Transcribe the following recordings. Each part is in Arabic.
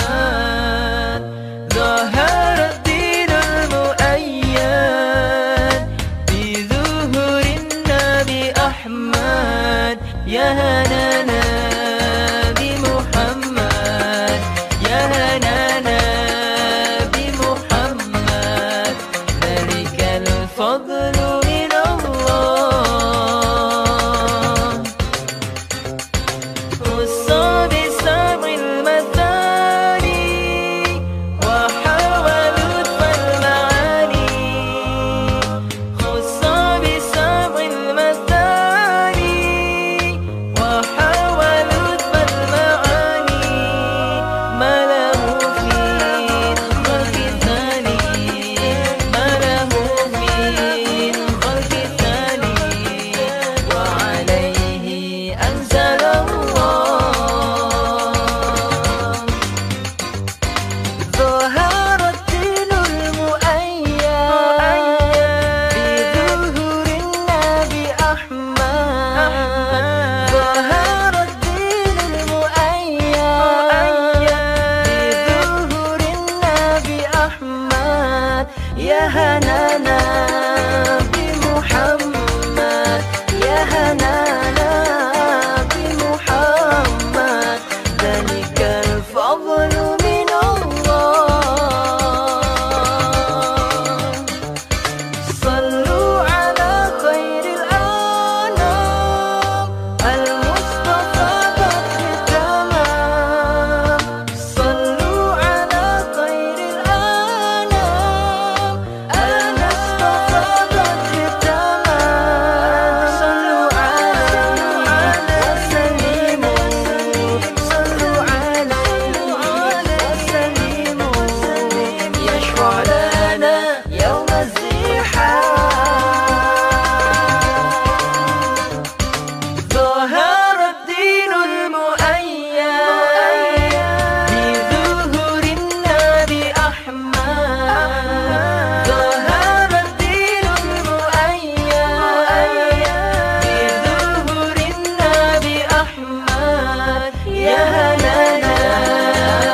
الرحمن ظهر الدين المؤيد بظهور النبي أحمد. يا نانا بمحمد يا بمحمد ذلك الفضل يا هنانا بمحمد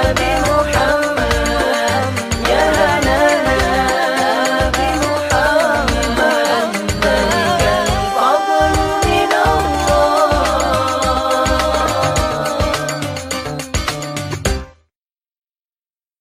gotta